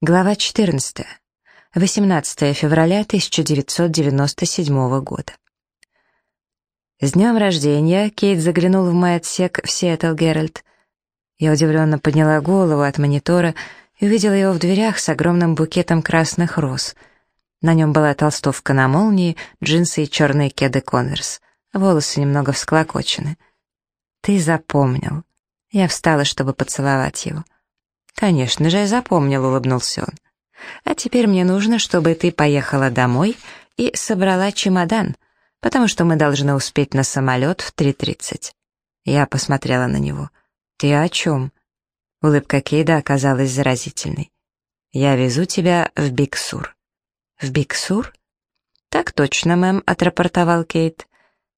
Глава 14. 18 февраля 1997 года. С днем рождения Кейт заглянул в мой отсек в Сиэтл Геральт. Я удивленно подняла голову от монитора и увидела его в дверях с огромным букетом красных роз. На нем была толстовка на молнии, джинсы и черные кеды Конверс. Волосы немного всклокочены. «Ты запомнил». Я встала, чтобы поцеловать его. «Конечно же, я запомнил», — улыбнулся он. «А теперь мне нужно, чтобы ты поехала домой и собрала чемодан, потому что мы должны успеть на самолет в 3.30». Я посмотрела на него. «Ты о чем?» Улыбка Кейда оказалась заразительной. «Я везу тебя в Биксур». «В Биксур?» «Так точно, мэм», — отрапортовал Кейт.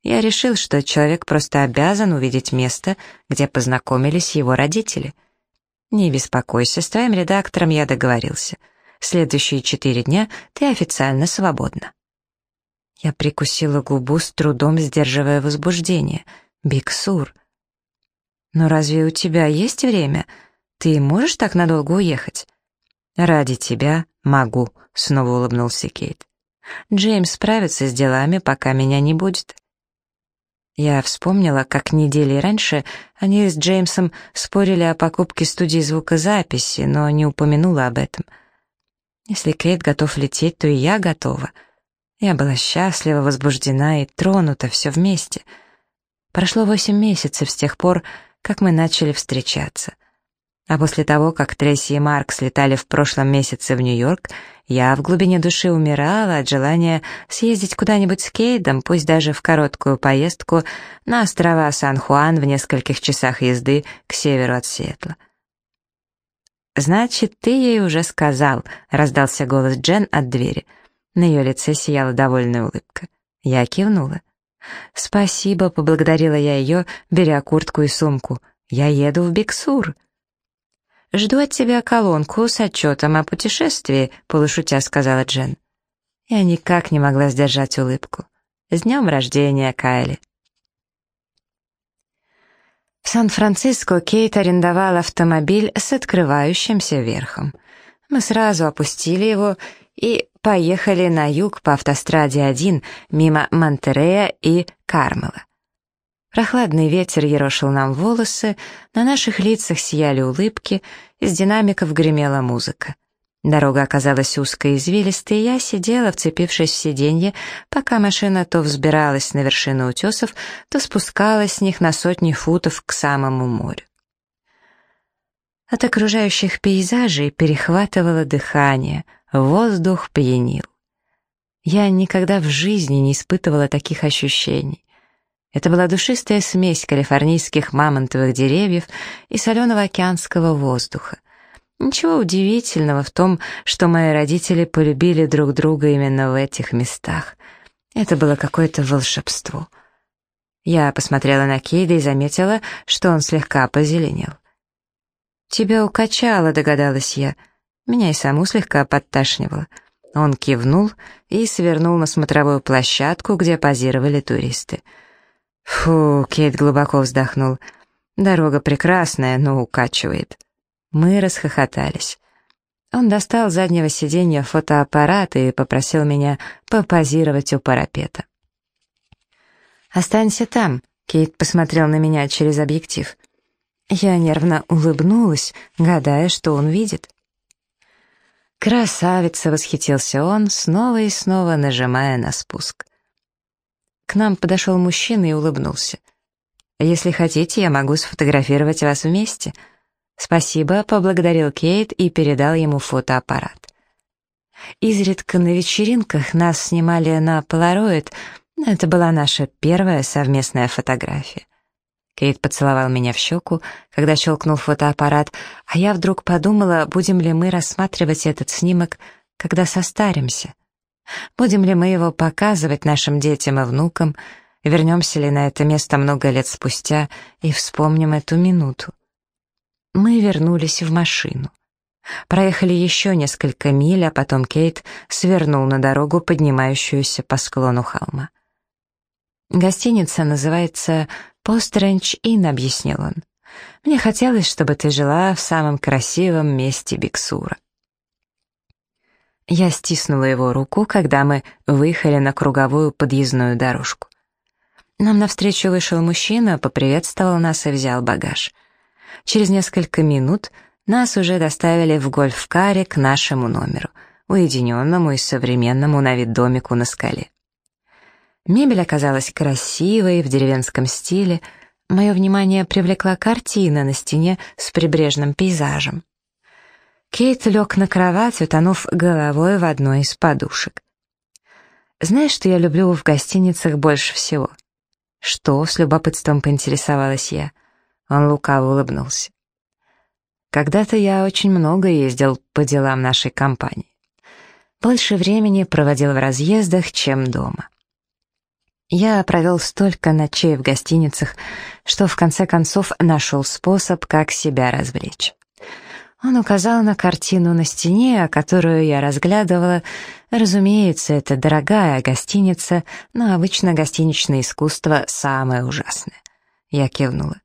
«Я решил, что человек просто обязан увидеть место, где познакомились его родители». «Не беспокойся, с твоим редактором я договорился. Следующие четыре дня ты официально свободна». Я прикусила губу, с трудом сдерживая возбуждение. «Биксур». «Но разве у тебя есть время? Ты можешь так надолго уехать?» «Ради тебя могу», — снова улыбнулся Кейт. «Джеймс справится с делами, пока меня не будет». Я вспомнила, как недели раньше они с Джеймсом спорили о покупке студии звукозаписи, но не упомянула об этом. Если Кейт готов лететь, то и я готова. Я была счастлива, возбуждена и тронута, все вместе. Прошло восемь месяцев с тех пор, как мы начали встречаться. А после того, как Трейси и Марк слетали в прошлом месяце в Нью-Йорк, я в глубине души умирала от желания съездить куда-нибудь с Кейдом, пусть даже в короткую поездку на острова Сан-Хуан в нескольких часах езды к северу от Сиэтла. «Значит, ты ей уже сказал», — раздался голос Джен от двери. На ее лице сияла довольная улыбка. Я кивнула. «Спасибо», — поблагодарила я ее, беря куртку и сумку. «Я еду в Биксур». «Жду от тебя колонку с отчетом о путешествии», — полушутя сказала Джен. Я никак не могла сдержать улыбку. «С днем рождения, Кайли!» В Сан-Франциско Кейт арендовал автомобиль с открывающимся верхом. Мы сразу опустили его и поехали на юг по автостраде 1 мимо Монтерея и Кармела. Прохладный ветер ерошил нам волосы, на наших лицах сияли улыбки, из динамиков гремела музыка. Дорога оказалась узкой и извилистой, и я сидела, вцепившись в сиденье, пока машина то взбиралась на вершину утесов, то спускалась с них на сотни футов к самому морю. От окружающих пейзажей перехватывало дыхание, воздух пьянил. Я никогда в жизни не испытывала таких ощущений. Это была душистая смесь калифорнийских мамонтовых деревьев и соленого океанского воздуха. Ничего удивительного в том, что мои родители полюбили друг друга именно в этих местах. Это было какое-то волшебство. Я посмотрела на Кейда и заметила, что он слегка позеленел. «Тебя укачало», — догадалась я. Меня и саму слегка подташнивало. Он кивнул и свернул на смотровую площадку, где позировали туристы — Фу, Кейт глубоко вздохнул. Дорога прекрасная, но укачивает. Мы расхохотались. Он достал с заднего сиденья фотоаппарат и попросил меня попозировать у парапета. «Останься там», — Кейт посмотрел на меня через объектив. Я нервно улыбнулась, гадая, что он видит. «Красавица!» — восхитился он, снова и снова нажимая на спуск. К нам подошел мужчина и улыбнулся. «Если хотите, я могу сфотографировать вас вместе». «Спасибо», — поблагодарил Кейт и передал ему фотоаппарат. Изредка на вечеринках нас снимали на полароид, это была наша первая совместная фотография. Кейт поцеловал меня в щеку, когда щелкнул фотоаппарат, а я вдруг подумала, будем ли мы рассматривать этот снимок, когда состаримся. Будем ли мы его показывать нашим детям и внукам, вернемся ли на это место много лет спустя и вспомним эту минуту? Мы вернулись в машину. Проехали еще несколько миль, а потом Кейт свернул на дорогу, поднимающуюся по склону холма. «Гостиница называется «Постренч Inn», — объяснил он. «Мне хотелось, чтобы ты жила в самом красивом месте Биксура». Я стиснула его руку, когда мы выехали на круговую подъездную дорожку. Нам навстречу вышел мужчина, поприветствовал нас и взял багаж. Через несколько минут нас уже доставили в гольф-каре к нашему номеру, уединенному и современному на вид домику на скале. Мебель оказалась красивой, в деревенском стиле. Мое внимание привлекла картина на стене с прибрежным пейзажем. Кейт лег на кровать, утонув головой в одной из подушек. «Знаешь, что я люблю в гостиницах больше всего?» «Что?» — с любопытством поинтересовалась я. Он лукаво улыбнулся. «Когда-то я очень много ездил по делам нашей компании. Больше времени проводил в разъездах, чем дома. Я провел столько ночей в гостиницах, что в конце концов нашел способ, как себя развлечь. Он указал на картину на стене, которую я разглядывала. Разумеется, это дорогая гостиница, но обычно гостиничное искусство самое ужасное. Я кивнула.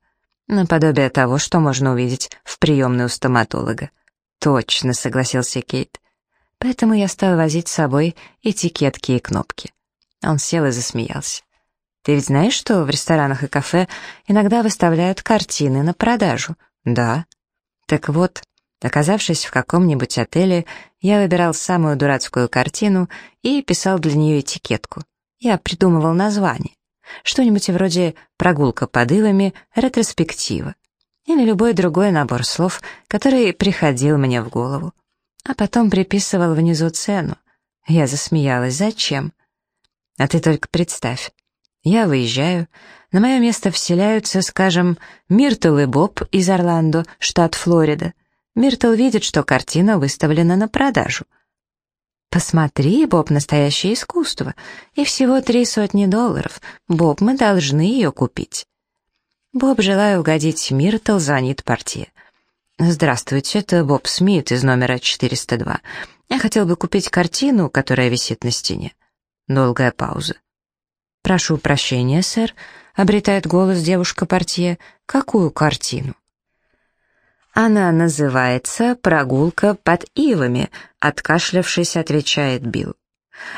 Наподобие того, что можно увидеть в приемной у стоматолога. «Точно», — согласился Кейт. «Поэтому я стал возить с собой этикетки и кнопки». Он сел и засмеялся. «Ты ведь знаешь, что в ресторанах и кафе иногда выставляют картины на продажу?» «Да». «Так вот, Оказавшись в каком-нибудь отеле, я выбирал самую дурацкую картину и писал для нее этикетку. Я придумывал название. Что-нибудь вроде «Прогулка под ивами», «Ретроспектива» или любой другой набор слов, который приходил мне в голову. А потом приписывал внизу цену. Я засмеялась. «Зачем?» А ты только представь. Я выезжаю, на мое место вселяются, скажем, Миртл и Боб из Орландо, штат Флорида — Миртл видит, что картина выставлена на продажу. «Посмотри, Боб, настоящее искусство. И всего три сотни долларов. Боб, мы должны ее купить». Боб, желая угодить Миртл, звонит портье. «Здравствуйте, это Боб Смит из номера 402. Я хотел бы купить картину, которая висит на стене». Долгая пауза. «Прошу прощения, сэр», — обретает голос девушка-портье. «Какую картину?» Она называется «Прогулка под ивами», — откашлявшись, отвечает Билл.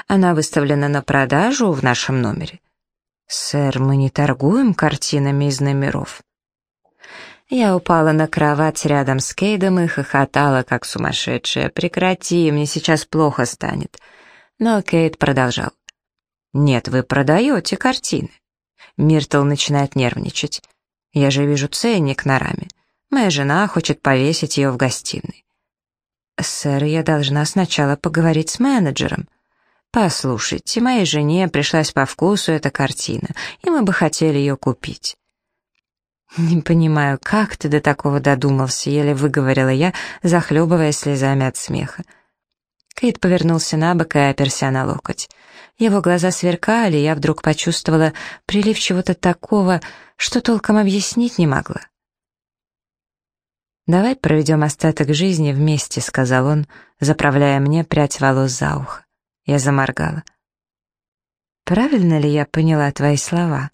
Она выставлена на продажу в нашем номере. «Сэр, мы не торгуем картинами из номеров». Я упала на кровать рядом с Кейдом и хохотала, как сумасшедшая. «Прекрати, мне сейчас плохо станет». Но Кейт продолжал. «Нет, вы продаете картины». Миртл начинает нервничать. «Я же вижу ценник на раме. Моя жена хочет повесить ее в гостиной. «Сэр, я должна сначала поговорить с менеджером». «Послушайте, моей жене пришлась по вкусу эта картина, и мы бы хотели ее купить». «Не понимаю, как ты до такого додумался?» — еле выговорила я, захлебываясь слезами от смеха. Кейт повернулся на бок и оперся на локоть. Его глаза сверкали, и я вдруг почувствовала прилив чего-то такого, что толком объяснить не могла. «Давай проведем остаток жизни вместе», — сказал он, заправляя мне прядь волос за ухо. Я заморгала. «Правильно ли я поняла твои слова?»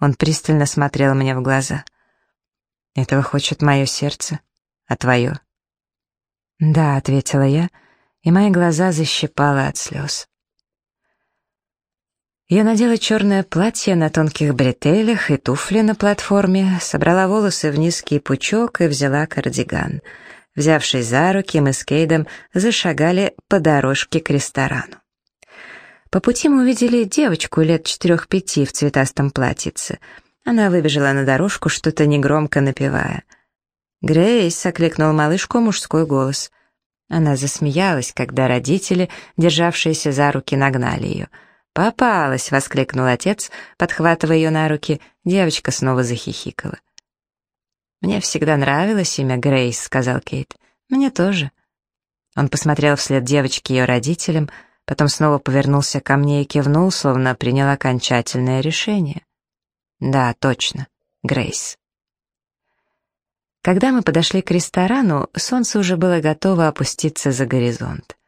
Он пристально смотрел мне в глаза. «Этого хочет мое сердце, а твое?» «Да», — ответила я, и мои глаза защипало от слез. Я надела черное платье на тонких бретелях и туфли на платформе, собрала волосы в низкий пучок и взяла кардиган. Взявшись за руки, мы с Кейдом зашагали по дорожке к ресторану. По пути мы увидели девочку лет четырех-пяти в цветастом платьице. Она выбежала на дорожку, что-то негромко напевая. «Грейс!» — окликнул малышку мужской голос. Она засмеялась, когда родители, державшиеся за руки, нагнали ее — «Попалась!» — воскликнул отец, подхватывая ее на руки. Девочка снова захихикала. «Мне всегда нравилось имя Грейс», — сказал Кейт. «Мне тоже». Он посмотрел вслед девочке и ее родителям, потом снова повернулся ко мне и кивнул, словно принял окончательное решение. «Да, точно, Грейс». Когда мы подошли к ресторану, солнце уже было готово опуститься за горизонт.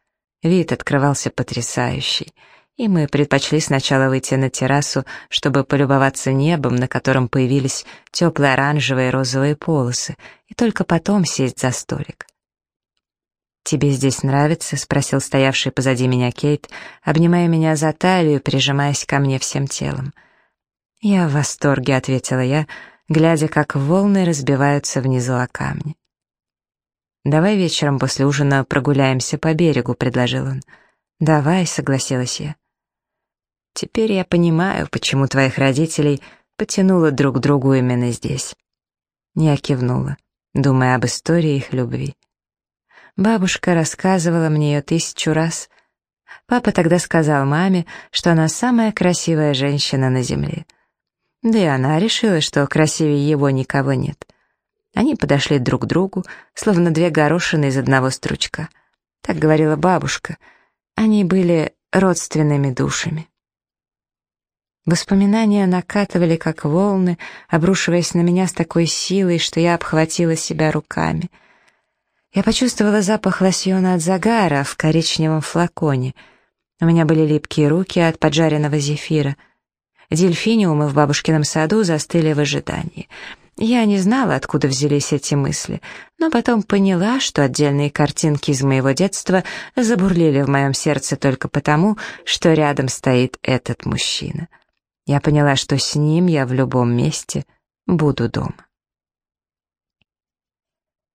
Вид открывался потрясающий — и мы предпочли сначала выйти на террасу, чтобы полюбоваться небом, на котором появились теплые оранжевые и розовые полосы, и только потом сесть за столик. «Тебе здесь нравится?» — спросил стоявший позади меня Кейт, обнимая меня за талию, прижимаясь ко мне всем телом. «Я в восторге», — ответила я, глядя, как волны разбиваются внизу о камни. «Давай вечером после ужина прогуляемся по берегу», — предложил он. «Давай», — согласилась я. «Теперь я понимаю, почему твоих родителей потянуло друг к другу именно здесь». Я кивнула, думая об истории их любви. Бабушка рассказывала мне ее тысячу раз. Папа тогда сказал маме, что она самая красивая женщина на земле. Да и она решила, что красивее его никого нет. Они подошли друг к другу, словно две горошины из одного стручка. Так говорила бабушка. Они были родственными душами. Воспоминания накатывали, как волны, обрушиваясь на меня с такой силой, что я обхватила себя руками — я почувствовала запах лосьона от загара в коричневом флаконе. У меня были липкие руки от поджаренного зефира. Дельфиниумы в бабушкином саду застыли в ожидании. Я не знала, откуда взялись эти мысли, но потом поняла, что отдельные картинки из моего детства забурлили в моем сердце только потому, что рядом стоит этот мужчина. Я поняла, что с ним я в любом месте буду дома.